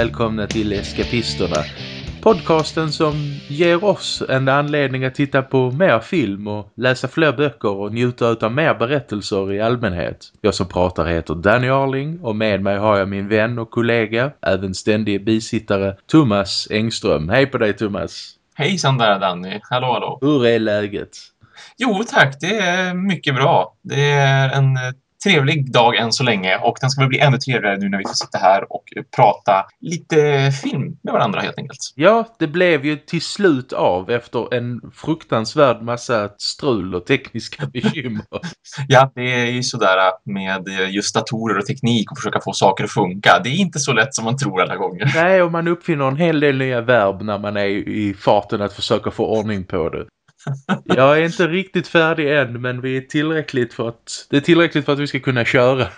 Välkomna till Eskapisterna. Podcasten som ger oss en anledning att titta på mer film och läsa fler böcker och njuta av mer berättelser i allmänhet. Jag som pratar heter Danny Arling och med mig har jag min vän och kollega, även ständig bisittare, Thomas Engström. Hej på dig Thomas! Hejsan där Danny, hallå hallå! Hur är läget? Jo tack, det är mycket bra. Det är en trevlig dag än så länge och den ska väl bli ännu trevligare nu när vi får sitta här och prata lite film med varandra helt enkelt. Ja, det blev ju till slut av efter en fruktansvärd massa strul och tekniska bekymmer. ja, det är ju sådär med just datorer och teknik och försöka få saker att funka. Det är inte så lätt som man tror alla gånger. Nej, och man uppfinner en hel del nya verb när man är i farten att försöka få ordning på det. Jag är inte riktigt färdig än men vi är tillräckligt för att, det är tillräckligt för att vi ska kunna köra.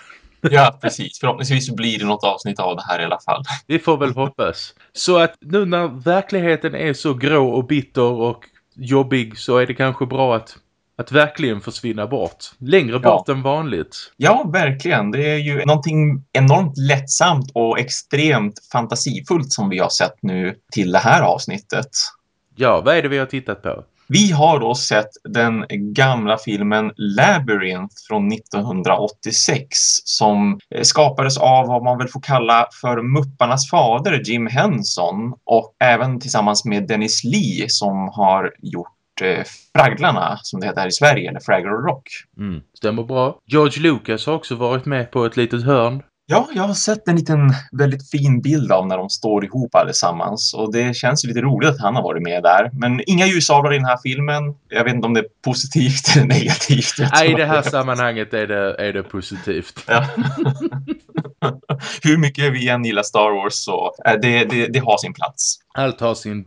Ja, precis. Förhoppningsvis blir det något avsnitt av det här i alla fall. Vi får väl hoppas. Så att nu när verkligheten är så grå och bitter och jobbig så är det kanske bra att, att verkligen försvinna bort. Längre bort ja. än vanligt. Ja, verkligen. Det är ju någonting enormt lättsamt och extremt fantasifullt som vi har sett nu till det här avsnittet. Ja, vad är det vi har tittat på? Vi har då sett den gamla filmen Labyrinth från 1986 som eh, skapades av vad man väl får kalla för Mupparnas fader Jim Henson och även tillsammans med Dennis Lee som har gjort eh, Fragglarna som det heter här i Sverige, eller Fraggle Rock. Mm, stämmer bra. George Lucas har också varit med på ett litet hörn. Ja, jag har sett en liten väldigt fin bild av när de står ihop allesammans och det känns lite roligt att han har varit med där. Men inga ljusavlar i den här filmen. Jag vet inte om det är positivt eller negativt. Nej, i det här sammanhanget är det, är det positivt. Ja. Hur mycket vi än gillar Star Wars så äh, det, det, det har sin plats. Allt har sin,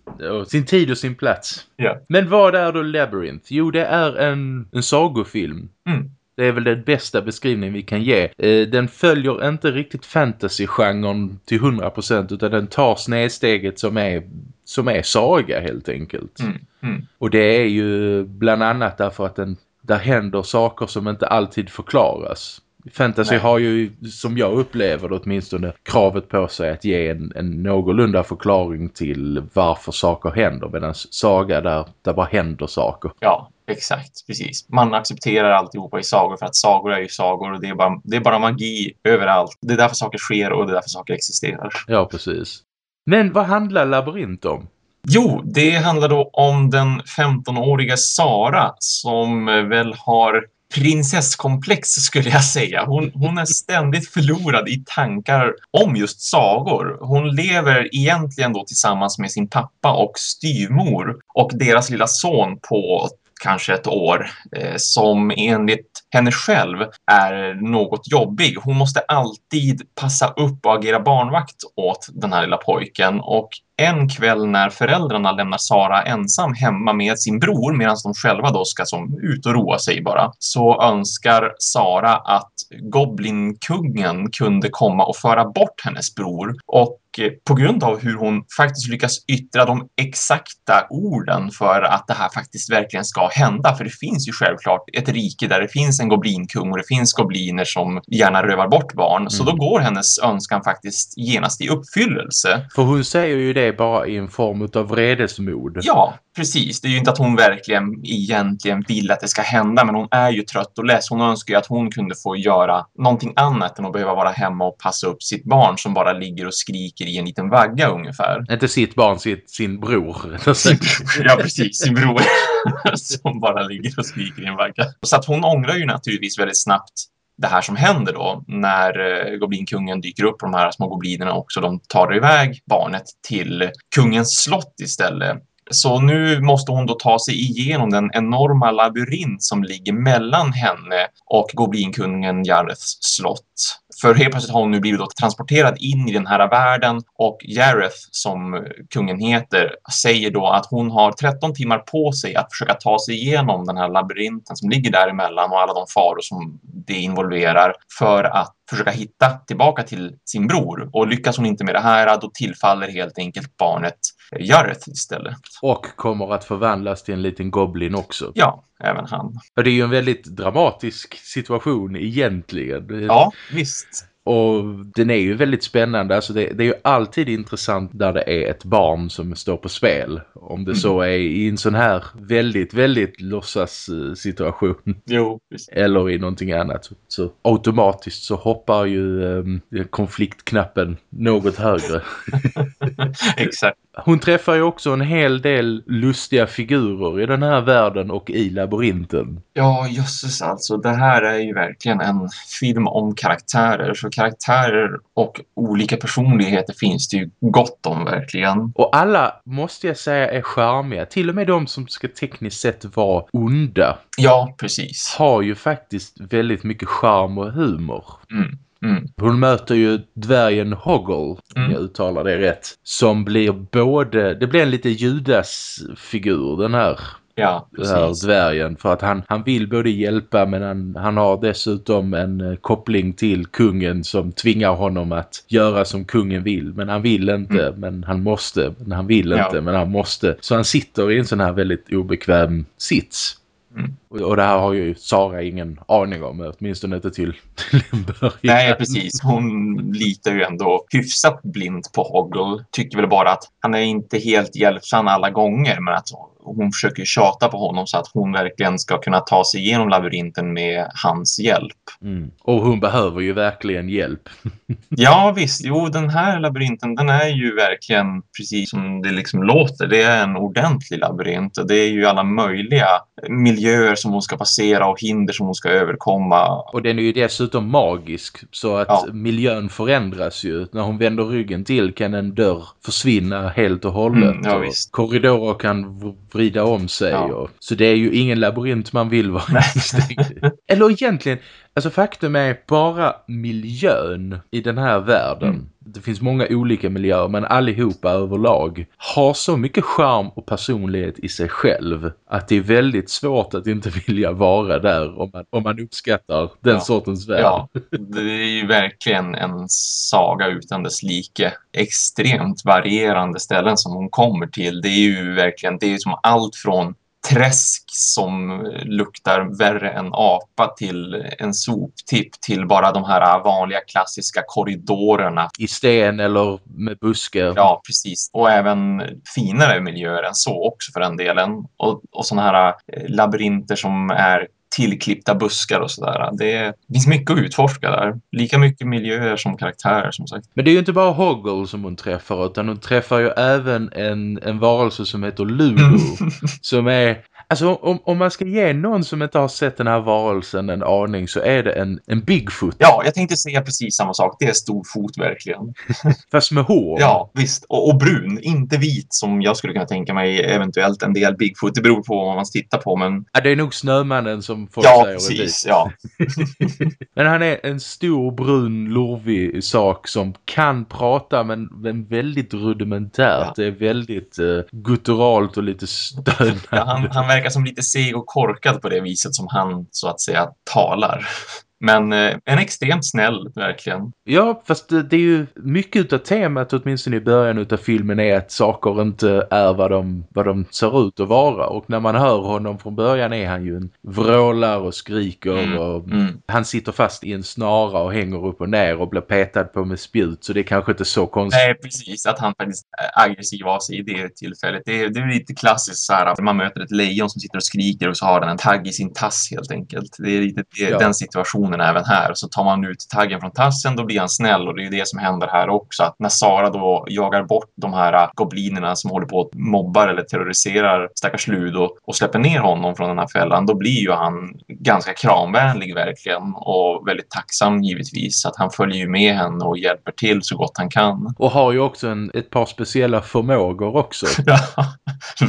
sin tid och sin plats. Ja. Men vad är då Labyrinth? Jo, det är en, en sagofilm. Mm. Det är väl den bästa beskrivning vi kan ge. Eh, den följer inte riktigt fantasy-genren till 100% utan den tar snedsteget som är, som är saga helt enkelt. Mm, mm. Och det är ju bland annat därför att den, där händer saker som inte alltid förklaras. Fantasy Nej. har ju, som jag upplever det åtminstone, kravet på sig att ge en, en någorlunda förklaring till varför saker händer. Medan saga där, där bara händer saker. Ja, exakt. Precis. Man accepterar alltihopa i sagor för att sagor är ju sagor och det är bara, det är bara magi överallt. Det är därför saker sker och det är därför saker existerar. Ja, precis. Men vad handlar labyrint om? Jo, det handlar då om den 15-åriga Sara som väl har prinsesskomplex skulle jag säga. Hon, hon är ständigt förlorad i tankar om just sagor. Hon lever egentligen då tillsammans med sin pappa och styvmor och deras lilla son på kanske ett år eh, som enligt henne själv är något jobbig. Hon måste alltid passa upp och agera barnvakt åt den här lilla pojken och en kväll när föräldrarna lämnar Sara ensam hemma med sin bror medan de själva då ska som ut och roa sig bara så önskar Sara att Goblinkungen kunde komma och föra bort hennes bror. Och på grund av hur hon faktiskt lyckas yttra de exakta orden för att det här faktiskt verkligen ska hända. För det finns ju självklart ett rike där det finns en goblinkung och det finns gobliner som gärna rövar bort barn. Mm. Så då går hennes önskan faktiskt genast i uppfyllelse. För hon säger ju det bara i en form av vredesmod. Ja, precis. Det är ju inte att hon verkligen egentligen vill att det ska hända men hon är ju trött och less. Hon önskar ju att hon kunde få göra någonting annat än att behöva vara hemma och passa upp sitt barn som bara ligger och skriker i en liten vagga ungefär. Inte sitt barn, sitt, sin bror. Sin, ja, precis. Sin bror som bara ligger och skriker i en vagga. Så att hon ångrar ju naturligtvis väldigt snabbt det här som händer då när eh, goblinkungen dyker upp på de här små goblinerna också. De tar iväg barnet till kungens slott istället. Så nu måste hon då ta sig igenom den enorma labyrint som ligger mellan henne och goblinkungen Jareths slott. För helt plötsligt har hon nu blivit då transporterad in i den här världen och Jareth, som kungen heter, säger då att hon har 13 timmar på sig att försöka ta sig igenom den här labyrinten som ligger däremellan och alla de faror som det involverar för att försöka hitta tillbaka till sin bror. Och lyckas hon inte med det här, då tillfaller helt enkelt barnet Jareth istället. Och kommer att förvandlas till en liten goblin också. Ja, även han. Och det är ju en väldigt dramatisk situation egentligen. Ja, visst. Och den är ju väldigt spännande. Alltså det, det, är ju alltid intressant där det är ett barn som står på spel. Om det mm. så är i en sån här väldigt, väldigt låtsas situation. Jo, precis. Eller i någonting annat. Så automatiskt så hoppar ju um, konfliktknappen något högre. Exakt. Hon träffar ju också en hel del lustiga figurer i den här världen och i labyrinten. Ja, jösses alltså. Det här är ju verkligen en film om karaktärer. Så karaktärer och olika personligheter finns det ju gott om verkligen. Och alla, måste jag säga, är charmiga. Till och med de som ska tekniskt sett vara onda. Ja, precis. Har ju faktiskt väldigt mycket charm och humor. Mm. Mm. Hon möter ju dvärgen Hoggle, om mm. jag uttalar det rätt. Som blir både, det blir en lite Judas-figur den här Ja, precis. här dvärgen. För att han, han vill både hjälpa men han, han har dessutom en uh, koppling till kungen som tvingar honom att göra som kungen vill. Men han vill inte, mm. men han måste. Men han vill ja. inte, men han måste. Så han sitter i en sån här väldigt obekväm sits. Mm. Och det här har ju Sara ingen aning om, åtminstone inte till, till en början. Nej, precis. Hon litar ju ändå hyfsat blint på Hoggle. Tycker väl bara att han är inte helt hjälpsam alla gånger, men att hon försöker tjata på honom så att hon verkligen ska kunna ta sig igenom labyrinten med hans hjälp. Mm. Och hon behöver ju verkligen hjälp. ja visst, jo den här labyrinten den är ju verkligen precis som det liksom låter. Det är en ordentlig labyrint och det är ju alla möjliga miljöer som hon ska passera och hinder som hon ska överkomma. Och den är ju dessutom magisk så att ja. miljön förändras ju. När hon vänder ryggen till kan en dörr försvinna helt och hållet. Mm, ja, och korridorer kan vrida om sig. Ja. Och, så det är ju ingen labyrint man vill vara Eller egentligen, alltså faktum är bara miljön i den här världen. Mm. Det finns många olika miljöer men allihopa överlag har så mycket charm och personlighet i sig själv att det är väldigt svårt att inte vilja vara där om man, om man uppskattar den ja. sortens värld. Ja, det är ju verkligen en saga utan dess like. Extremt varierande ställen som hon kommer till. Det är ju verkligen, det är som allt från träsk som luktar värre än apa till en soptipp till bara de här vanliga klassiska korridorerna. I sten eller med buskar. Ja, precis. Och även finare miljöer än så också för den delen. Och, och sådana här eh, labyrinter som är tillklippta buskar och sådär. Det finns mycket att utforska där. Lika mycket miljöer som karaktärer som sagt. Men det är ju inte bara Hoggle som hon träffar utan hon träffar ju även en, en varelse som heter Ludo. Som är Alltså om, om man ska ge någon som inte har sett den här varelsen en aning så är det en, en Bigfoot. Ja, jag tänkte säga precis samma sak. Det är stor fot verkligen. Fast med hår. Ja, visst. Och, och, brun. Inte vit som jag skulle kunna tänka mig eventuellt en del Bigfoot. Det beror på vad man tittar på. Men... Ja, det är nog snömannen som folk ja, säger. Precis, ja, men han är en stor brun lurvig sak som kan prata men, men väldigt rudimentärt. Ja. Det är väldigt uh, gutturalt och lite stönande. Ja, han, han verkar som lite seg och korkad på det viset som han så att säga talar. Men eh, en extremt snäll, verkligen. Ja, fast det, det är ju mycket av temat, åtminstone i början av filmen, är att saker inte är vad de, vad de ser ut att vara. Och när man hör honom från början är han ju en vrålar och skriker mm, och mm. han sitter fast i en snara och hänger upp och ner och blir petad på med spjut. Så det är kanske inte så konstigt. Nej, precis. Att han faktiskt är aggressiv av sig i det tillfället. Det är, det är lite klassiskt så här man möter ett lejon som sitter och skriker och så har den en tagg i sin tass helt enkelt. Det är lite det, ja. den situationen situationen även här. Så tar man ut taggen från tassen, då blir han snäll. Och det är det som händer här också. Att när Sara då jagar bort de här goblinerna som håller på att mobbar eller terroriserar stackars Ludo och släpper ner honom från den här fällan, då blir ju han ganska kramvänlig verkligen. Och väldigt tacksam givetvis att han följer ju med henne och hjälper till så gott han kan. Och har ju också en, ett par speciella förmågor också. ja,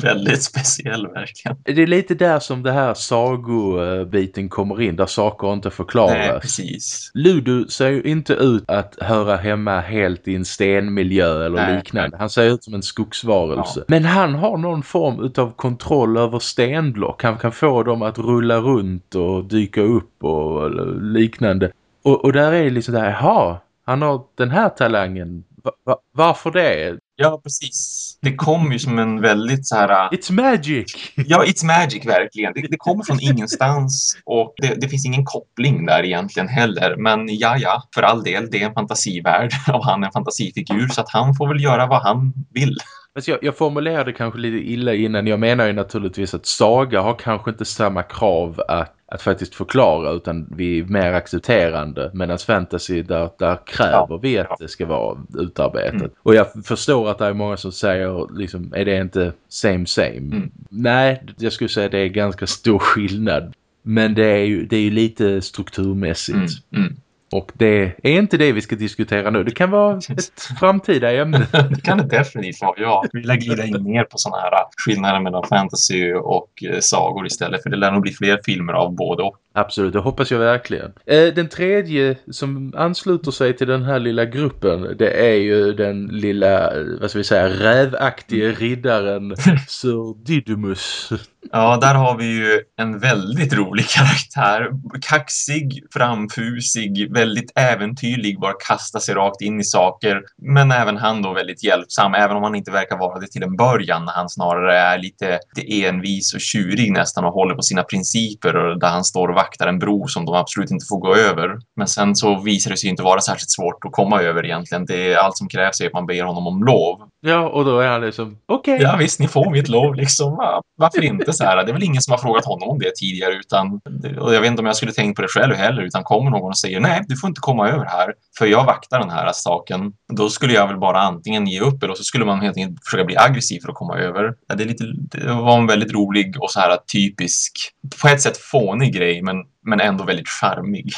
väldigt speciell verkligen. Det är lite där som det här sagobiten kommer in, där saker inte förklaras förklaras. Nej, precis. Ludo ser ju inte ut att höra hemma helt i en stenmiljö eller nej, liknande. Nej. Han ser ut som en skogsvarelse. Ja. Men han har någon form av kontroll över stenblock. Han kan få dem att rulla runt och dyka upp och liknande. Och, och där är det liksom där, jaha, han har den här talangen. Va, va, Varför det? Ja, precis. Det kommer ju som en väldigt så här... It's magic! Ja, it's magic verkligen. Det, det kommer från ingenstans och det, det, finns ingen koppling där egentligen heller. Men ja, ja, för all del, det är en fantasivärld och han är en fantasifigur så att han får väl göra vad han vill. Alltså jag, jag formulerade kanske lite illa innan. Jag menar ju naturligtvis att Saga har kanske inte samma krav att, att faktiskt förklara utan vi är mer accepterande. Medan fantasy där, där kräver ja, vi att det ska vara utarbetat. Mm. Och jag förstår att det är många som säger liksom, är det inte same same? Mm. Nej, jag skulle säga att det är ganska stor skillnad. Men det är ju, det är ju lite strukturmässigt. Mm. Mm. Och det är inte det vi ska diskutera nu. Det kan vara ett framtida ämne. det kan det definitivt vara, ja. Vi vill glida in mer på sådana här skillnader mellan fantasy och eh, sagor istället. För det lär nog bli fler filmer av både och. Absolut, det hoppas jag verkligen. Eh, den tredje som ansluter sig till den här lilla gruppen det är ju den lilla, vad ska vi säga, rävaktige riddaren Sir Didymus. Ja, där har vi ju en väldigt rolig karaktär. Kaxig, framfusig, väldigt äventyrlig, bara kasta sig rakt in i saker. Men även han då väldigt hjälpsam, även om han inte verkar vara det till en början. När han snarare är lite envis och tjurig nästan och håller på sina principer och där han står och vaktar en bro som de absolut inte får gå över. Men sen så visar det sig inte vara särskilt svårt att komma över egentligen. Det är allt som krävs är att man ber honom om lov. Ja, och då är han liksom, okej. Okay. Ja visst, ni får mitt lov liksom. Varför inte så här? Det är väl ingen som har frågat honom om det tidigare utan, och jag vet inte om jag skulle tänkt på det själv heller, utan kommer någon och säger nej, du får inte komma över här, för jag vaktar den här saken. Då skulle jag väl bara antingen ge upp eller så skulle man helt enkelt försöka bli aggressiv för att komma över. Det, är lite, det var en väldigt rolig och så här typisk, på ett sätt fånig grej, men men ändå väldigt charmig.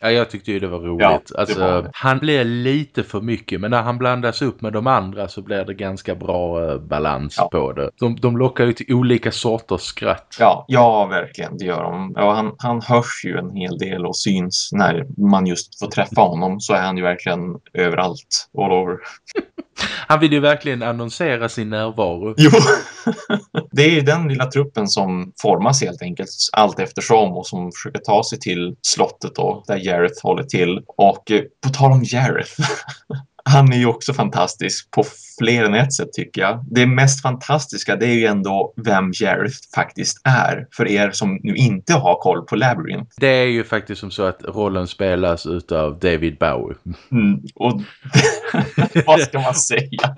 Ja, jag tyckte ju det var roligt. Ja, alltså, var Han blir lite för mycket, men när han blandas upp med de andra så blir det ganska bra eh, balans ja. på det. De, de lockar ju till olika sorters skratt. Ja, ja verkligen, det gör de. Ja, han, han hörs ju en hel del och syns när man just får träffa honom så är han ju verkligen överallt, all over. Han vill ju verkligen annonsera sin närvaro. Jo, det är den lilla truppen som formas helt enkelt allt eftersom och som försöker ta sig till slottet då, där Jareth håller till. Och eh, på tal om Jareth, han är ju också fantastisk på fler än ett sätt tycker jag. Det mest fantastiska det är ju ändå vem Jareth faktiskt är för er som nu inte har koll på Labyrinth. Det är ju faktiskt som så att rollen spelas utav David Bowie. Mm, och vad ska man säga?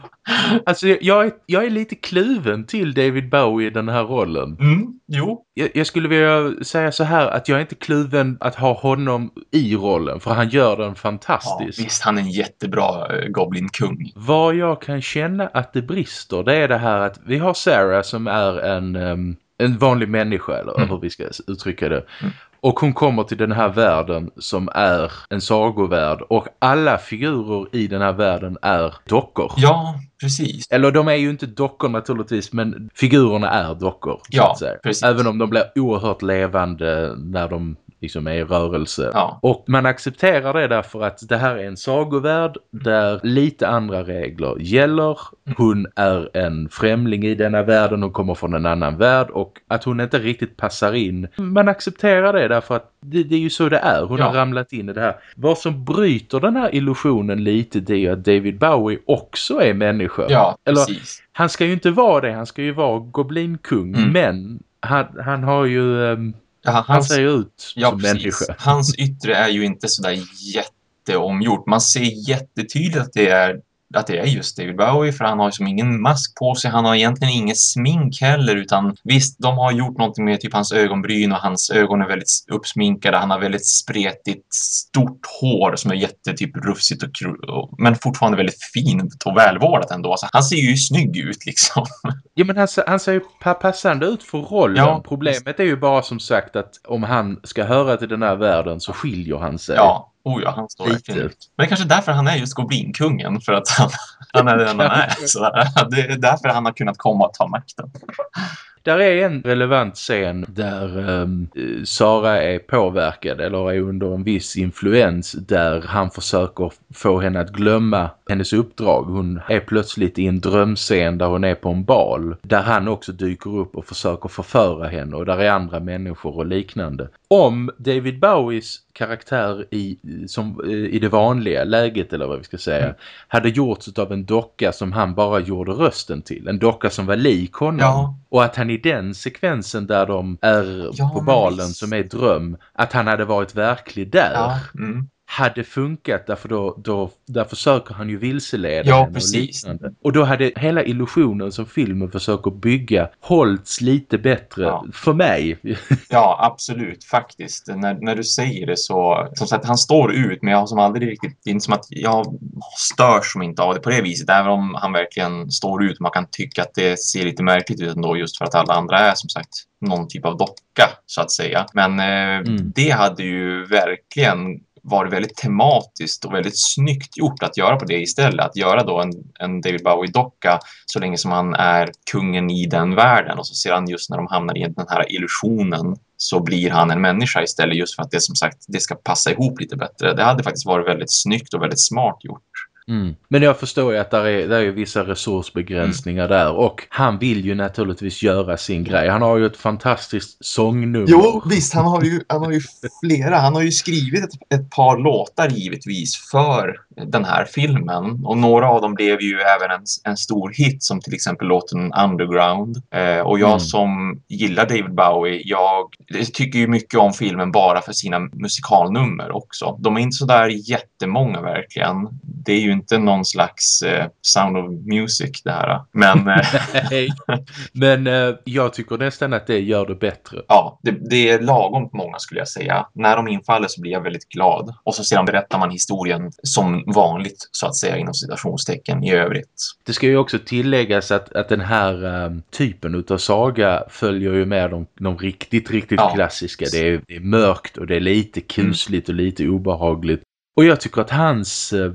Alltså jag är, jag är lite kluven till David Bowie i den här rollen. Mm, jo. Jag, jag, skulle vilja säga så här att jag är inte kluven att ha honom i rollen för han gör den fantastiskt. Ja, visst, han är en jättebra uh, Goblin-kung. Vad jag kan känna att det brister det är det här att vi har Sarah som är en, um, en vanlig människa eller mm. hur vi ska uttrycka det. Mm. Och hon kommer till den här världen som är en sagovärld och alla figurer i den här världen är dockor. Ja, precis. Eller de är ju inte dockor naturligtvis men figurerna är dockor. Ja, precis. Även om de blir oerhört levande när de liksom är i rörelse. Ja. Och man accepterar det därför att det här är en sagovärld där lite andra regler gäller. Hon är en främling i denna världen, hon kommer från en annan värld och att hon inte riktigt passar in. Man accepterar det därför att det, det är ju så det är. Hon ja. har ramlat in i det här. Vad som bryter den här illusionen lite det är att David Bowie också är människa. Ja, Eller, precis. Han ska ju inte vara det, han ska ju vara goblinkung. Mm. Men han, han har ju... Um, Ja, hans, han ser ut ja, som precis. människa. Hans yttre är ju inte sådär jätteomgjort. Man ser jättetydligt att det är att det är just David Bowie för han har som ingen mask på sig, han har egentligen inget smink heller utan visst, de har gjort någonting med typ hans ögonbryn och hans ögon är väldigt uppsminkade, han har väldigt spretigt stort hår som är jättetyp rufsigt och men fortfarande väldigt fint och välvårdat ändå. Alltså, han ser ju snygg ut liksom. Ja men han, han ser ju passande ut för rollen. Ja, Problemet är ju bara som sagt att om han ska höra till den här världen så skiljer han sig. Ja, Oh ja, han står verkligen ut. Men det är kanske därför han är just Goblinkungen. För att han, han är den han är. Så det är därför han har kunnat komma och ta makten. Där är en relevant scen där um, Sara är påverkad eller är under en viss influens där han försöker få henne att glömma hennes uppdrag. Hon är plötsligt i en drömscen där hon är på en bal där han också dyker upp och försöker förföra henne och där är andra människor och liknande. Om David Bowies karaktär i, som, eh, i det vanliga läget eller vad vi ska säga mm. hade gjorts av en docka som han bara gjorde rösten till. En docka som var lik honom. Ja. Och att han i den sekvensen där de är ja, på balen som är dröm, att han hade varit verklig där. Ja. Mm hade funkat därför då, då där försöker han ju vilseleda ja, precis. Och, och då hade hela illusionen som filmen försöker bygga hållits lite bättre ja. för mig. ja, absolut faktiskt. När, när du säger det så, som sagt han står ut men jag har som aldrig riktigt, det är inte som att jag störs som inte av det på det viset. Även om han verkligen står ut, man kan tycka att det ser lite märkligt ut ändå just för att alla andra är som sagt någon typ av docka så att säga. Men eh, mm. det hade ju verkligen varit väldigt tematiskt och väldigt snyggt gjort att göra på det istället. Att göra då en, en David Bowie-docka så länge som han är kungen i den världen och så ser han just när de hamnar i den här illusionen så blir han en människa istället just för att det som sagt det ska passa ihop lite bättre. Det hade faktiskt varit väldigt snyggt och väldigt smart gjort. Mm. Men jag förstår ju att där är, där är vissa resursbegränsningar mm. där och han vill ju naturligtvis göra sin grej. Han har ju ett fantastiskt sångnummer. Jo, visst, han har ju, han har ju flera. Han har ju skrivit ett, ett par låtar givetvis för den här filmen och några av dem blev ju även en, en stor hit som till exempel låten Underground. Eh, och jag mm. som gillar David Bowie, jag tycker ju mycket om filmen bara för sina musikalnummer också. De är inte så där jättemånga verkligen. Det är ju inte någon slags eh, Sound of Music det här. Men, eh, men eh, jag tycker nästan att det gör det bättre. Ja, det, det är lagom många skulle jag säga. När de infaller så blir jag väldigt glad. Och så sedan berättar man historien som vanligt så att säga inom citationstecken i övrigt. Det ska ju också tilläggas att, att den här um, typen av saga följer ju med de, de riktigt, riktigt ja. klassiska. Det är, det är mörkt och det är lite kusligt mm. och lite obehagligt. Och jag tycker att hans eh,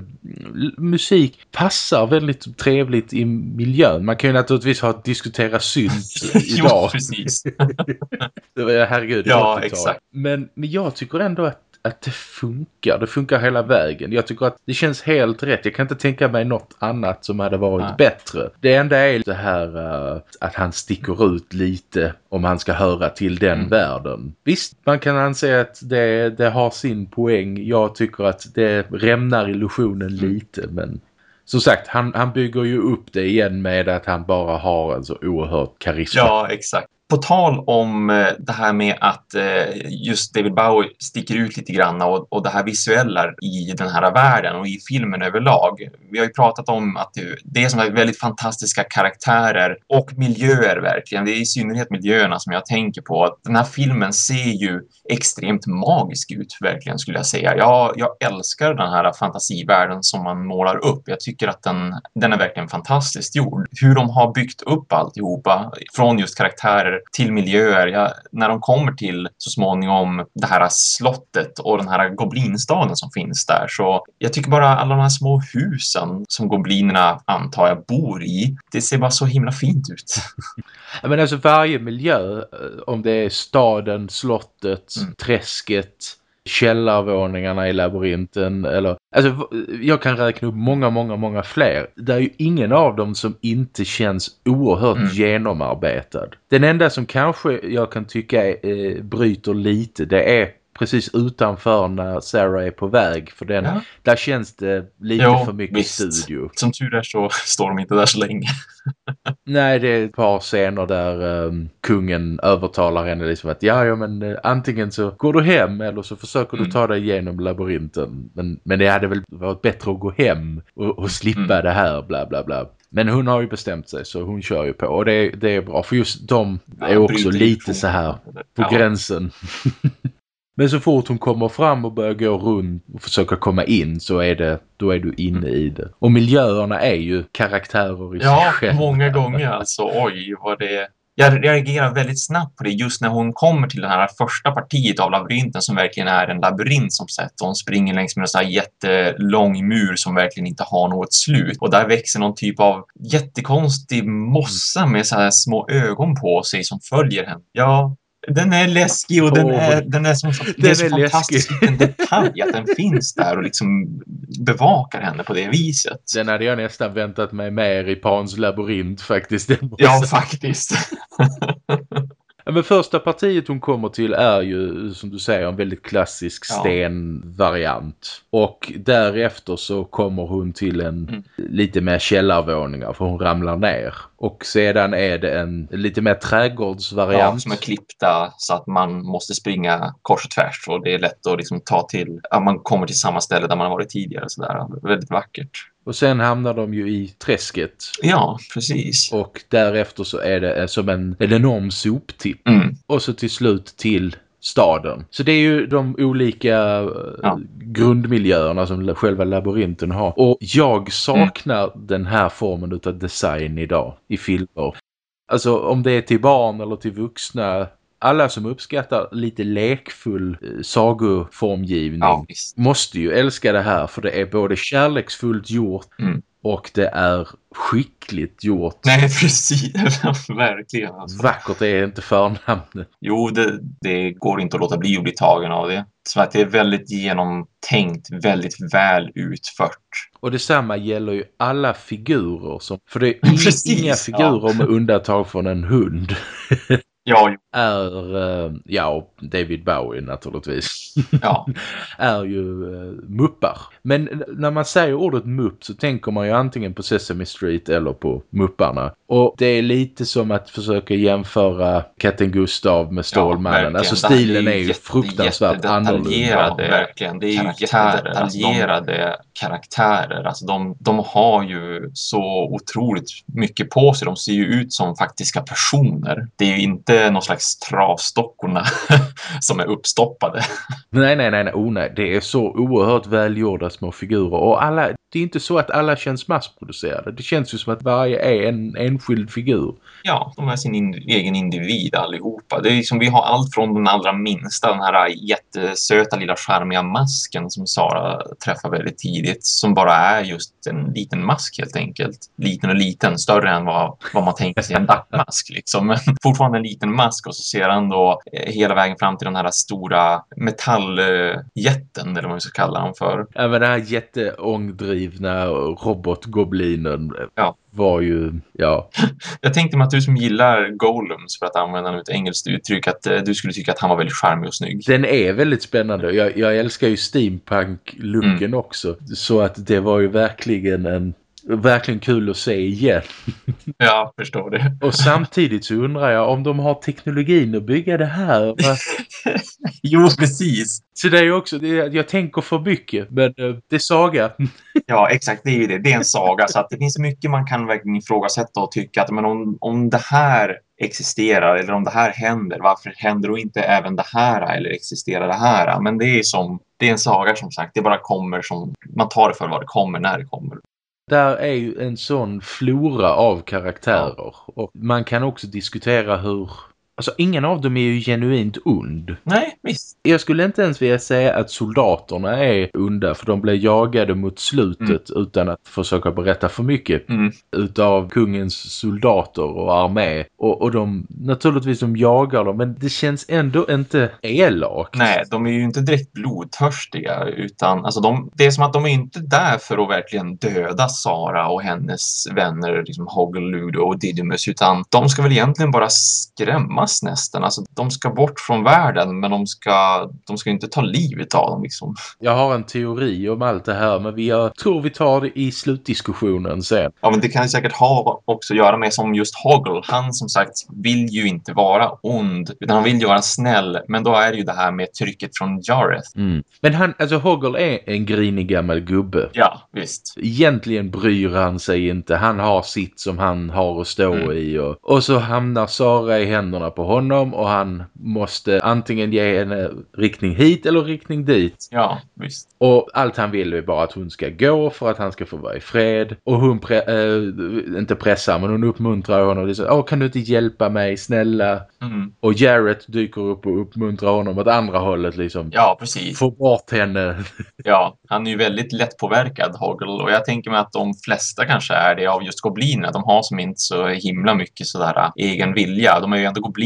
musik passar väldigt trevligt i miljön. Man kan ju naturligtvis ha diskutera synt idag. jo, precis. Herregud, ja, exakt. Men, men jag tycker ändå att att det funkar. Det funkar hela vägen. Jag tycker att det känns helt rätt. Jag kan inte tänka mig något annat som hade varit Nej. bättre. Det enda är det här uh, att han sticker ut lite om han ska höra till den mm. världen. Visst, man kan anse att det, det har sin poäng. Jag tycker att det rämnar illusionen mm. lite, men som sagt, han, han bygger ju upp det igen med att han bara har en så oerhört karisma. Ja, exakt på tal om eh, det här med att eh, just David Bowie sticker ut lite grann och, och det här visuella i den här världen och i filmen överlag. Vi har ju pratat om att det är som är väldigt fantastiska karaktärer och miljöer verkligen. Det är i synnerhet miljöerna som jag tänker på. Den här filmen ser ju extremt magisk ut verkligen skulle jag säga. Jag, jag älskar den här fantasivärlden som man målar upp. Jag tycker att den, den är verkligen fantastiskt gjord. Hur de har byggt upp alltihopa från just karaktärer till miljöer. Jag, när de kommer till så småningom det här slottet och den här goblinstaden som finns där så jag tycker bara alla de här små husen som goblinerna antar jag bor i, det ser bara så himla fint ut. Men alltså varje miljö, eh, om det är staden, slottet, mm. träsket, källarvåningarna i labyrinten eller alltså jag kan räkna upp många många många fler. Det är ju ingen av dem som inte känns oerhört mm. genomarbetad. Den enda som kanske jag kan tycka eh, bryter lite det är precis utanför när Sarah är på väg. För den, ja. där känns det lite jo, för mycket visst. studio. Som tur är så står de inte där så länge. Nej, det är ett par scener där um, kungen övertalar henne liksom att ja, ja men uh, antingen så går du hem eller så försöker mm. du ta dig igenom labyrinten. Men, men det hade väl varit bättre att gå hem och, och slippa mm. det här, bla bla bla. Men hon har ju bestämt sig så hon kör ju på. Och det, det är bra för just de ja, är också lite så här på ja. gränsen. Men så fort hon kommer fram och börjar gå runt och försöka komma in så är det, då är du inne i det. Och miljöerna är ju karaktärer i ja, sig själva. Ja, många gånger alltså. Oj, vad det... Jag reagerar väldigt snabbt på det just när hon kommer till det här första partiet av labyrinten som verkligen är en labyrint som sett. Hon springer längs med en sån här jättelång mur som verkligen inte har något slut. Och där växer någon typ av jättekonstig mossa med så här små ögon på sig som följer henne. Ja, den är läskig och oh, den är, den är, som, den är så fantastisk liten detalj att den finns där och liksom bevakar henne på det viset. Den hade jag nästan väntat mig mer i Pans labyrint faktiskt. Ja, faktiskt. men första partiet hon kommer till är ju som du säger en väldigt klassisk Ja. stenvariant. Och därefter så kommer hon till en Mm. lite mer källarvåningar för hon ramlar ner. Och sedan är det en lite mer Ja, trädgårdsvariant. som är klippta så att man måste springa kors och tvärs och det är lätt att liksom ta till, att man kommer till samma ställe där man har varit tidigare. Så där. Väldigt vackert. Och sen hamnar de ju i träsket. Ja, precis. Och därefter så är det eh, som en, en enorm soptipp. Mm. Och så till slut till staden. Så det är ju de olika eh, Ja. grundmiljöerna som själva labyrinten har. Och jag saknar den här formen av design idag i filmer. Alltså om det är till barn eller till vuxna. Alla som uppskattar lite lekfull eh, sagoformgivning Ja, måste ju älska det här för det är både kärleksfullt gjort Mm. och det är skickligt gjort. Nej, precis. Verkligen. Alltså. Vackert är inte förnamnet. Jo, det, det går inte att låta bli att bli tagen av det. Så att det är väldigt genomtänkt, väldigt väl utfört. Och detsamma gäller ju alla figurer. Som, för det är Precis, inga ja. figurer med undantag från en hund. Ja, Är, eh, ja, David Bowie naturligtvis. ja. är ju uh, muppar. Men när man säger ordet mupp så tänker man ju antingen på Sesame Street eller på mupparna. Och det är lite som att försöka jämföra katten Gustav med Stålmannen. verkligen. alltså stilen är ju jätte- fruktansvärt annorlunda. Ja, verkligen. Det är ju jättedetaljerade karaktärer. Alltså de, de har ju så otroligt mycket på sig. De ser ju ut som faktiska personer. Det är ju inte någon slags travstockorna som är uppstoppade. Nej, nej, nej, nej. Oh, nej. Det är så oerhört välgjorda små figurer. Och alla, det är inte så att alla känns massproducerade. Det känns ju som att varje är en enskild figur. Ja, de är sin in, egen individ allihopa. Det är liksom, vi har allt från den allra minsta, den här jättesöta lilla charmiga masken som Sara träffar väldigt tidigt, som bara är just en liten mask helt enkelt. Liten och liten, större än vad, vad man tänker sig en dackmask liksom. Men fortfarande en liten mask och så ser han då eh, hela vägen fram till den här stora metalljätten, eller vad vi ska kalla honom för. Även den här jätteångdrivna robotgoblinen Ja. var ju, ja. Jag tänkte mig att du som gillar Golems, för att använda ett engelskt uttryck, att eh, du skulle tycka att han var väldigt charmig och snygg. Den är väldigt spännande. Jag, jag älskar ju steampunk-looken Mm. också. Så att det var ju verkligen en verkligen kul att se igen. Ja, förstår det. Och samtidigt så undrar jag om de har teknologin att bygga det här. Jo, precis. Så det är också, det jag tänker för mycket, men eh, det är saga. Ja, exakt. Det är ju det. Det är en saga. Så att det finns mycket man kan verkligen ifrågasätta och tycka att men om, om det här existerar eller om det här händer, varför händer då inte även det här eller existerar det här? Men det är som, det är en saga som sagt. Det bara kommer som, man tar det för vad det kommer när det kommer. Där är ju en sån flora av karaktärer. Och man kan också diskutera hur... Alltså ingen av dem är ju genuint ond. Nej, visst. Jag skulle inte ens vilja säga att soldaterna är onda för de blir jagade mot slutet utan att försöka berätta för mycket Mm. utav kungens soldater och armé. Och, och de, naturligtvis de jagar dem men det känns ändå inte elakt. Nej, de är ju inte direkt blodtörstiga utan alltså de, det är som att de är inte där för att verkligen döda Sara och hennes vänner liksom Hoggle, Ludo och Didymus utan de ska väl egentligen bara skrämmas nästan. Alltså de ska bort från världen men de ska, de ska inte ta livet av dem liksom. Jag har en teori om allt det här men vi, jag tror vi tar det i slutdiskussionen sen. Ja, men det kan säkert ha också att göra med som just Hoggle. Han som sagt vill ju inte vara ond utan han vill ju vara snäll. Men då är det ju det här med trycket från Jareth. Mm. Men han, alltså Hoggle är en grinig gammal gubbe. Ja, visst. Egentligen bryr han sig inte. Han har sitt som han har att stå Mm. i. Och, och så hamnar Sara i händerna på honom och han måste antingen ge henne riktning hit eller riktning dit. Ja, visst. Och allt han vill är bara att hon ska gå för att han ska få vara i fred. Och hon, pre- äh, inte pressar men hon uppmuntrar honom. Så, Åh, kan du inte hjälpa mig, snälla? Mm. Och Jarrett dyker upp och uppmuntrar honom åt andra hållet liksom. Ja, precis. Få bort henne. Ja, han är ju väldigt lättpåverkad, Hoggle. Och jag tänker mig att de flesta kanske är det av just goblinerna. De har som inte så himla mycket sådär äh, egen vilja. De är ju ändå gobliner.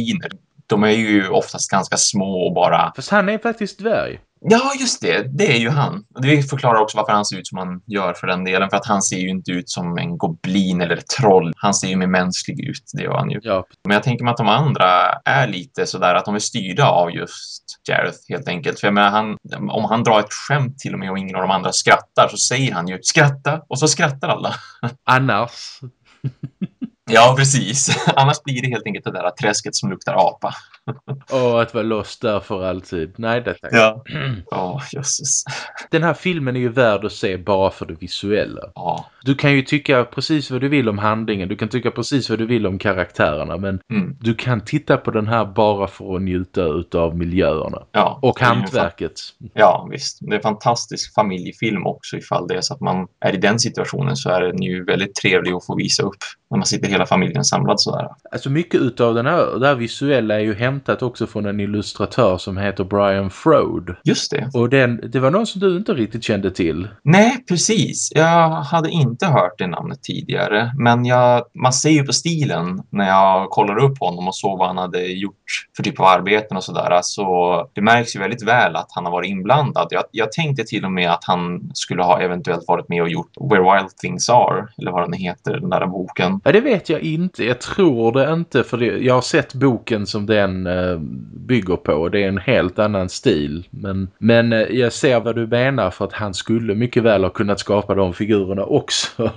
De är ju oftast ganska små och bara... Fast han är faktiskt dvärg. Ja, just det. Det är ju han. Det förklarar också varför han ser ut som han gör för den delen. För att han ser ju inte ut som en goblin eller ett troll. Han ser ju mer mänsklig ut, det gör han ju. Ja, Men jag tänker mig att de andra är lite sådär att de är styrda av just Jareth helt enkelt. För jag menar, han, om han drar ett skämt till och med och ingen av de andra skrattar så säger han ju skratta och så skrattar alla. annars. Ja, precis. Annars blir det helt enkelt det där träsket som luktar apa. Och att vara lost där för alltid. Nej, det tack. Ja. Ja, jösses. Den här filmen är ju värd att se bara för det visuella. Ja. Du kan ju tycka precis vad du vill om handlingen. Du kan tycka precis vad du vill om karaktärerna. Men Mm. du kan titta på den här bara för att njuta utav miljöerna. ja. Och hantverket. Ja, visst. Det är en fantastisk familjefilm också ifall det är så att man är i den situationen så är den ju väldigt trevlig att få visa upp när man sitter hela familjen samlad sådär. Alltså mycket utav den här, det här visuella är ju hämtat också från en illustratör som heter Brian Frode. Just det. Och den, det var någon som du inte riktigt kände till. Nej, precis. Jag hade inte hört det namnet tidigare, men jag, man ser ju på stilen när jag kollar upp honom och såg vad han hade gjort för typ av arbeten och sådär. Så det märks ju väldigt väl att han har varit inblandad. Jag, jag tänkte till och med att han skulle ha eventuellt varit med och gjort Where Wild Things Are, eller vad den heter, den där boken. Ja, det vet jag inte. Jag tror det inte för det, jag har sett boken som den eh, bygger på. Det är en helt annan stil. Men, men eh, jag ser vad du menar för att han skulle mycket väl ha kunnat skapa de figurerna också.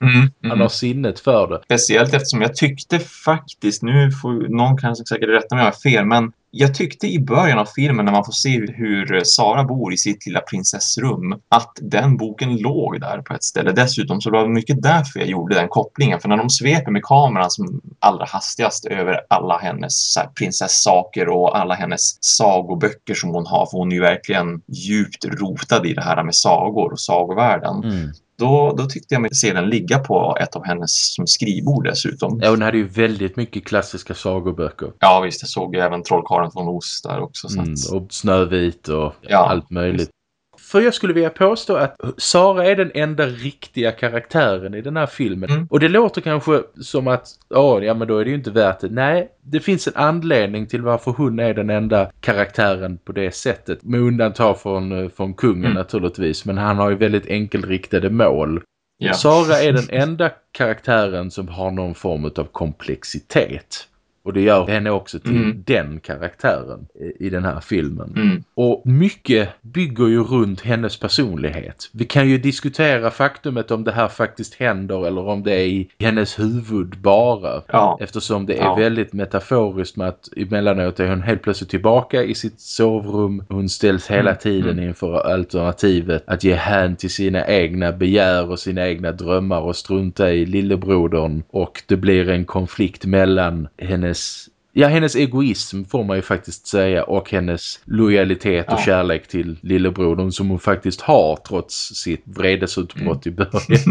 Mm, han har sinnet för det. Speciellt eftersom jag tyckte faktiskt, nu får någon kanske säkert rätta mig om jag har fel, men jag tyckte i början av filmen när man får se hur Sara bor i sitt lilla prinsessrum att den boken låg där på ett ställe dessutom. Så det mycket därför jag gjorde den kopplingen. För när de sveper med kameran som allra hastigast över alla hennes prinsessaker och alla hennes sagoböcker som hon har, för hon är ju verkligen djupt rotad i det här med sagor och sagovärlden. Mm. Då, då tyckte jag mig se den ligga på ett av hennes som skrivbord dessutom. Ja, hon hade ju väldigt mycket klassiska sagoböcker. Ja visst, jag såg ju även Trollkarlen från Oz där också. Så Mm, att, och Snövit och Ja, allt möjligt. För jag skulle vilja påstå att Sara är den enda riktiga karaktären i den här filmen. Mm. Och det låter kanske som att, åh, ja men då är det ju inte värt det. Nej, det finns en anledning till varför hon är den enda karaktären på det sättet. Med undantag från, eh, från kungen Mm. naturligtvis. Men han har ju väldigt enkelriktade mål. ja. Sara är den enda karaktären som har någon form av komplexitet. Och det gör henne också till Mm. den karaktären i- i den här filmen. Mm. Och mycket bygger ju runt hennes personlighet. Vi kan ju diskutera faktumet om det här faktiskt händer eller om det är i hennes huvud bara. Ja. Eftersom det är Ja. väldigt metaforiskt med att emellanåt är hon helt plötsligt tillbaka i sitt sovrum. Hon ställs hela Mm, tiden mm. inför alternativet att ge hän till sina egna begär och sina egna drömmar och strunta i lillebrodern. Och det blir en konflikt mellan hennes Ja, hennes egoism får man ju faktiskt säga och hennes lojalitet och Ja. kärlek till lillebrodern som hon faktiskt har trots sitt vredesutbrott Mm. i början.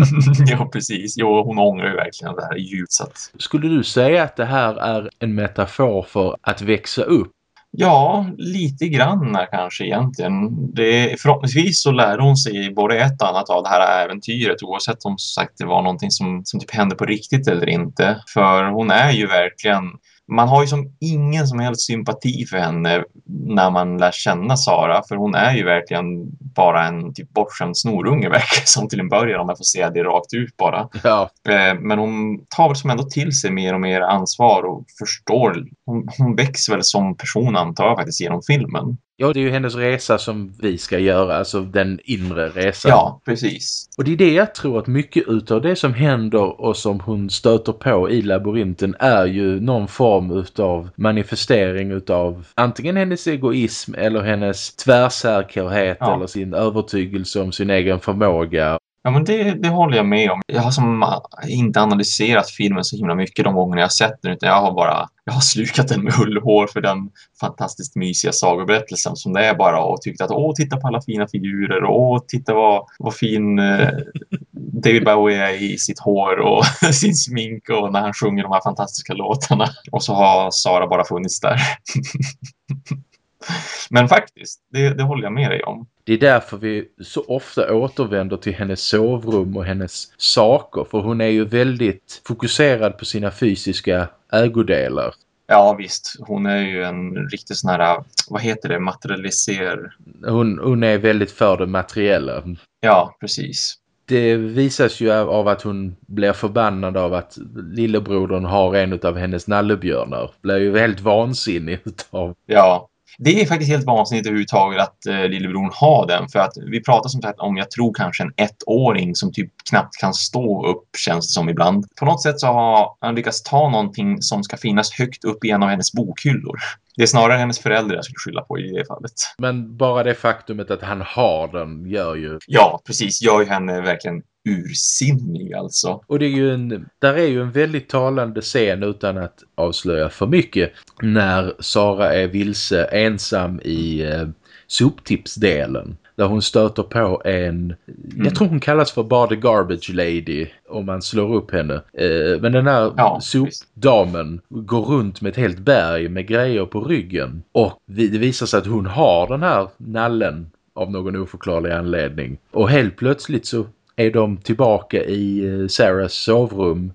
ja, precis. Jo, hon ångrar ju verkligen det här att, Skulle du säga att det här är en metafor för att växa upp? Ja, lite grann kanske egentligen. Det, förhoppningsvis så lär hon sig både ett och annat av det här äventyret oavsett om sagt det var någonting som, som typ hände på riktigt eller inte. För hon är ju verkligen man har ju som ingen som helst sympati för henne när man lär känna Sara. För hon är ju verkligen bara en typ bortskämd snorunge verkar som till en början om jag får säga det rakt ut bara. Ja, Eh, Men hon tar väl som ändå till sig mer och mer ansvar och förstår. Hon, hon växer väl som person antar jag faktiskt genom filmen. Ja, det är ju hennes resa som vi ska göra, alltså den inre resan. Ja, precis. Och det är det jag tror att mycket utav det som händer och som hon stöter på i labyrinten är ju någon form utav manifestering utav antingen hennes egoism eller hennes tvärsäkerhet Ja. eller sin övertygelse om sin egen förmåga. Ja, men det, det håller jag med om. Jag har som inte analyserat filmen så himla mycket de gånger jag har sett den, utan jag har bara jag har slukat den med hull och hår för den fantastiskt mysiga sagoberättelsen som det är bara och tyckt att åh, titta på alla fina figurer och åh, titta vad, vad fin eh, David Bowie är i sitt hår och sin smink och när han sjunger de här fantastiska låtarna. Och så har Sara bara funnits där. Men faktiskt, det, det håller jag med dig om. Det är därför vi så ofta återvänder till hennes sovrum och hennes saker. För hon är ju väldigt fokuserad på sina fysiska ägodelar. Ja, visst. Hon är ju en riktig sån här, vad heter det, materialiser... Hon, hon är väldigt för det materiella. Ja, precis. Det visas ju av att hon blir förbannad av att lillebrodern har en av hennes nallebjörnar. Blir ju helt vansinnig utav. Ja, det är faktiskt helt vansinnigt överhuvudtaget att eh, lillebror har den. För att vi pratar som sagt om, jag tror kanske en ettåring som typ knappt kan stå upp känns det som ibland. På något sätt så har han lyckats ta någonting som ska finnas högt upp i en av hennes bokhyllor. Det är snarare hennes föräldrar jag skulle skylla på i det fallet. Men bara det faktumet att han har den gör ju... Ja, precis. Gör ju henne verkligen ursinnig alltså. Och det är ju en, där är ju en väldigt talande scen utan att avslöja för mycket när Sara är vilse ensam i eh, soptipsdelen där hon stöter på en, mm. jag tror hon kallas för bara the garbage lady om man slår upp henne. Eh, men den här ja, sopdamen går runt med ett helt berg med grejer på ryggen och det visar sig att hon har den här nallen av någon oförklarlig anledning. Och helt plötsligt så är de tillbaka i eh, Sarahs sovrum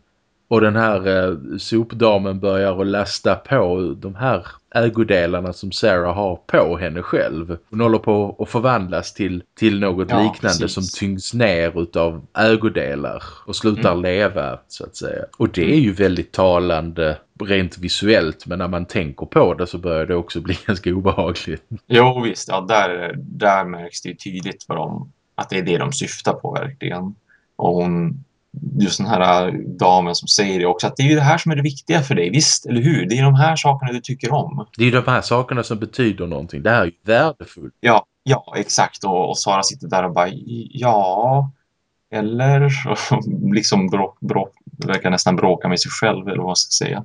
och den här eh, sopdamen börjar att lasta på de här ägodelarna som Sarah har på henne själv. Hon håller på att förvandlas till, till något ja, liknande precis. som tyngs ner utav ägodelar och slutar mm. leva så att säga. Och det är ju väldigt talande rent visuellt men när man tänker på det så börjar det också bli ganska obehagligt. Jo visst, ja, där, där märks det tydligt vad de att det är det de syftar på verkligen. Och hon, just den här damen som säger det också, att det är ju det här som är det viktiga för dig, visst, eller hur? Det är de här sakerna du tycker om. Det är de här sakerna som betyder någonting, det här är ju värdefullt. Ja, ja exakt. Och, och Sara sitter där och bara, ja, eller liksom bråk, bråk, verkar nästan bråka med sig själv, eller vad man ska säga.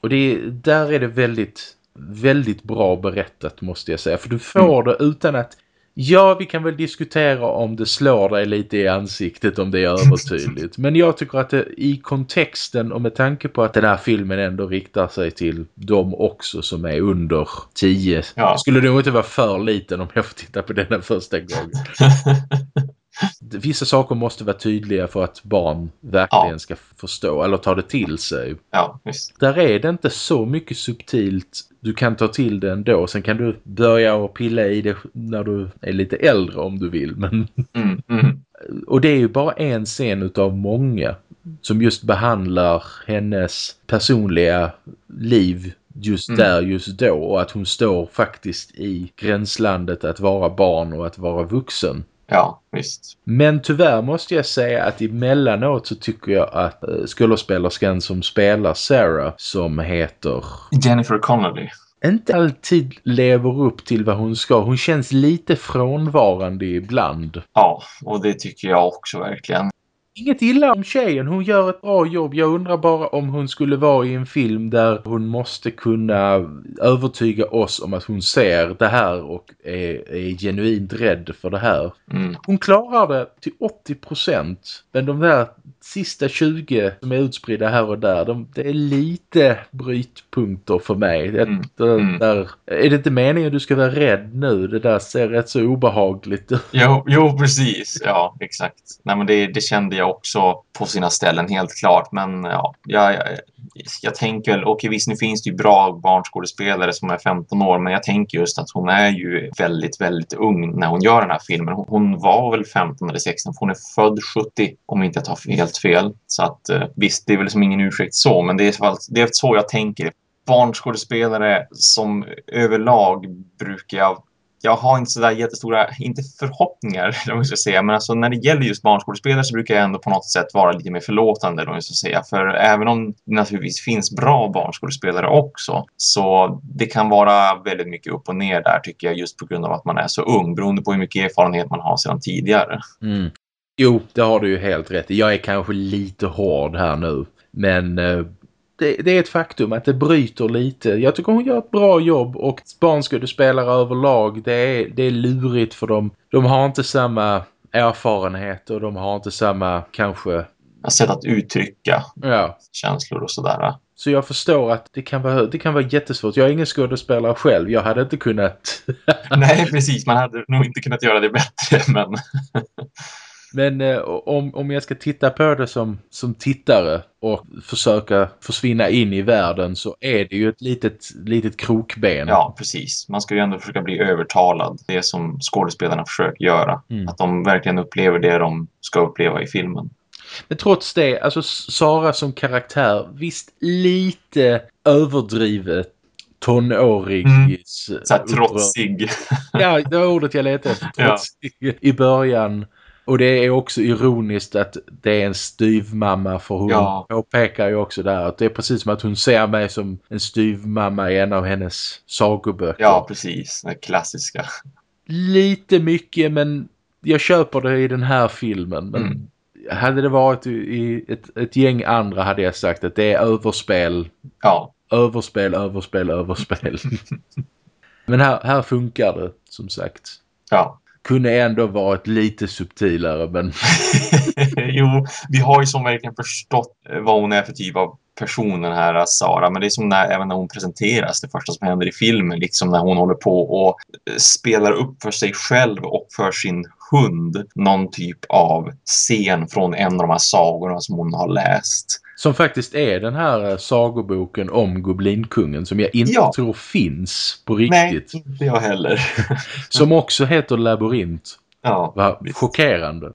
Och det, där är det väldigt väldigt bra berättat måste jag säga. För du får mm. det utan att Ja, vi kan väl diskutera om det slår dig lite i ansiktet om det är övertydligt. Men jag tycker att det, i kontexten och med tanke på att den här filmen ändå riktar sig till dem också som är under 10. Ja. Skulle det nog inte vara för liten om jag får titta på den första gången. Vissa saker måste vara tydliga för att barn verkligen ja. ska förstå eller ta det till sig. Ja, visst. Där är det inte så mycket subtilt. Du kan ta till det ändå. Sen kan du börja och pilla i det när du är lite äldre om du vill. Men... Mm, mm. Och det är ju bara en scen utav många som just behandlar hennes personliga liv just mm. där, just då. Och att hon står faktiskt i gränslandet att vara barn och att vara vuxen. Ja, visst. Men tyvärr måste jag säga att emellanåt så tycker jag att äh, skådespelerskan som spelar Sarah som heter... Jennifer Connelly. Inte alltid lever upp till vad hon ska. Hon känns lite frånvarande ibland. Ja, och det tycker jag också verkligen. Inget illa om tjejen, hon gör ett bra jobb. Jag undrar bara om hon skulle vara i en film där hon måste kunna övertyga oss om att hon ser det här och är, är genuint rädd för det här. Mm. Hon klarar det till 80% men de där sista 20 som är utspridda här och där, de, det är lite brytpunkter för mig. Det, mm. mm. Där, är det inte meningen att du ska vara rädd nu? Det där ser rätt så obehagligt ut. Jo, jo precis. Ja, exakt. Nej, men det, det kände jag också på sina ställen, helt klart. Men ja, jag, jag, jag tänker väl, okej okay, visst nu finns det ju bra barnskådespelare som är 15 år, men jag tänker just att hon är ju väldigt, väldigt ung när hon gör den här filmen. Hon, hon var väl 15 eller 16, för hon är född 70 om inte jag tar helt fel. Så att eh, visst, det är väl som ingen ursäkt så, men det är, det är så jag tänker. Barnskådespelare som överlag brukar jag jag har inte sådär jättestora, inte förhoppningar, om jag ska säga, men alltså när det gäller just barnskådespelare så brukar jag ändå på något sätt vara lite mer förlåtande, om jag ska säga. För även om det naturligtvis finns bra barnskådespelare också, så det kan vara väldigt mycket upp och ner där tycker jag, just på grund av att man är så ung, beroende på hur mycket erfarenhet man har sedan tidigare. Mm. Jo, det har du ju helt rätt Jag är kanske lite hård här nu, men eh, det, det, är ett faktum att det bryter lite. Jag tycker hon gör ett bra jobb och barnskådespelare överlag, det är, det är lurigt för dem. De har inte samma erfarenhet och de har inte samma kanske... Sätt att uttrycka ja. känslor och sådär. Så jag förstår att det kan, vara, det kan vara jättesvårt. Jag är ingen skådespelare själv. Jag hade inte kunnat... Nej, precis. Man hade nog inte kunnat göra det bättre, men... Men eh, om, om jag ska titta på det som, som tittare och försöka försvinna in i världen så är det ju ett litet, litet krokben. Ja, precis. Man ska ju ändå försöka bli övertalad. Det som skådespelarna försöker göra. Mm. Att de verkligen upplever det de ska uppleva i filmen. Men trots det, alltså Sara som karaktär, visst lite överdrivet tonårig. Mm. Så trotsig. Ja, det var ordet jag letade efter. Ja. Trotsig I början. Och det är också ironiskt att det är en styvmamma för hon Ja. påpekar ju också där att det är precis som att hon ser mig som en styvmamma i en av hennes sagoböcker. Ja, precis. Den klassiska. Lite mycket men jag köper det i den här filmen. Men Mm. hade det varit i- ett, ett gäng andra hade jag sagt att det är överspel. Ja, Överspel, överspel, överspel. men här, här funkar det som sagt. ja. Kunde ändå varit lite subtilare men jo, vi har ju som verkligen förstått eh, vad hon är för typ av person den här Sara. Men det är som när, även när hon presenteras, det första som händer i filmen, liksom när hon håller på och eh, spelar upp för sig själv och för sin hund någon typ av scen från en av de här sagorna som hon har läst. som faktiskt är den här eh, sagoboken om Goblinkungen som jag inte Ja. tror finns på Nej, riktigt. inte jag heller. Som också heter Labyrint. ja. Va? visst. Chockerande.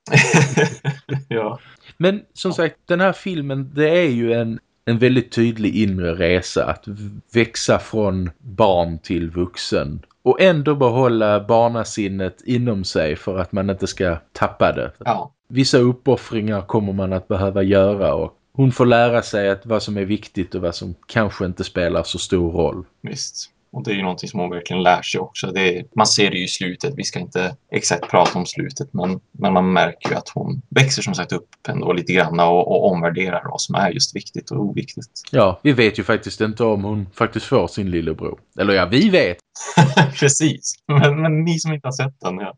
ja. Men som sagt, den här filmen det är ju en, en väldigt tydlig inre resa att växa från barn till vuxen. Och ändå behålla barnasinnet inom sig för att man inte ska tappa det. ja. Vissa uppoffringar kommer man att behöva göra och hon får lära sig att vad som är viktigt och vad som kanske inte spelar så stor roll. Visst. Och det är ju någonting som hon verkligen lär sig också. Är, man ser det ju i slutet. Vi ska inte exakt prata om slutet. Men, men man märker ju att hon växer som sagt upp ändå lite grann och, och omvärderar vad som är just viktigt och oviktigt. Ja, vi vet ju faktiskt inte om hon faktiskt får sin lillebror. Eller ja, vi vet. Precis. Men, men ni som inte har sett den, ja.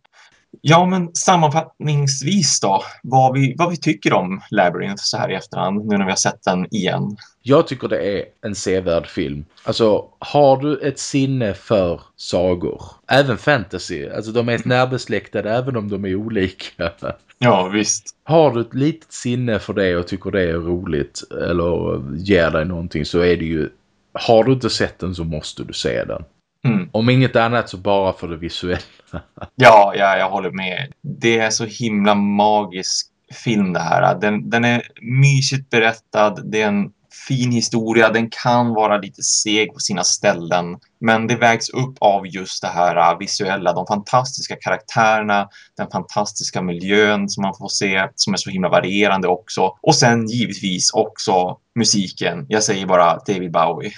Ja, men sammanfattningsvis då. Vad vi, vad vi tycker om Labyrinth så här i efterhand. Nu när vi har sett den igen. Jag tycker det är en sevärd film. Alltså, har du ett sinne för sagor, även fantasy, alltså de är närbesläktade även om de är olika. Ja, visst. Har du ett litet sinne för det och tycker det är roligt eller ger dig någonting så är det ju, har du inte sett den så måste du se den. Mm. Om inget annat så bara för det visuella. Ja, ja, jag håller med. Det är så himla magisk film det här. Den, den är mysigt berättad. Det är en fin historia. Den kan vara lite seg på sina ställen. Men det vägs upp av just det här äh, visuella. De fantastiska karaktärerna. Den fantastiska miljön som man får se. Som är så himla varierande också. Och sen givetvis också musiken. Jag säger bara David Bowie.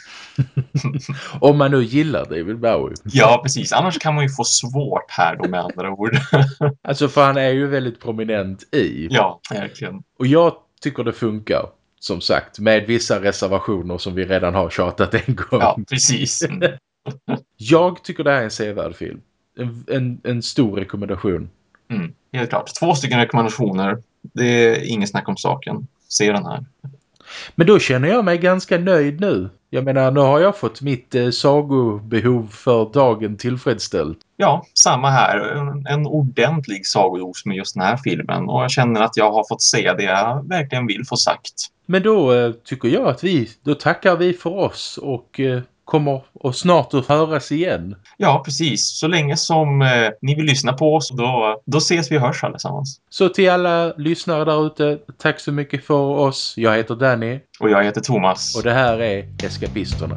Om man nu gillar David Bowie. Ja, precis. Annars kan man ju få svårt här då med andra ord. Alltså för han är ju väldigt prominent i. ja, verkligen. Och jag tycker det funkar. Som sagt, med vissa reservationer som vi redan har tjatat en gång. Ja, precis. Jag tycker det här är en sevärd film. En, en, en stor rekommendation. Mm, helt klart. Två stycken rekommendationer. Det är inget snack om saken. Se den här. Men då känner jag mig ganska nöjd nu. Jag menar, nu har jag fått mitt eh, sagobehov för dagen tillfredsställt. Ja, samma här. En, en ordentlig sagodos med just den här filmen. Och jag känner att jag har fått säga det jag verkligen vill få sagt. Men då eh, tycker jag att vi, då tackar vi för oss och eh, kommer och snart att höras igen. Ja, precis. Så länge som eh, ni vill lyssna på oss, då, då ses vi och hörs allesammans. Så till alla lyssnare där ute, tack så mycket för oss. Jag heter Danny Och jag heter Thomas. och det här är Eskapisterna.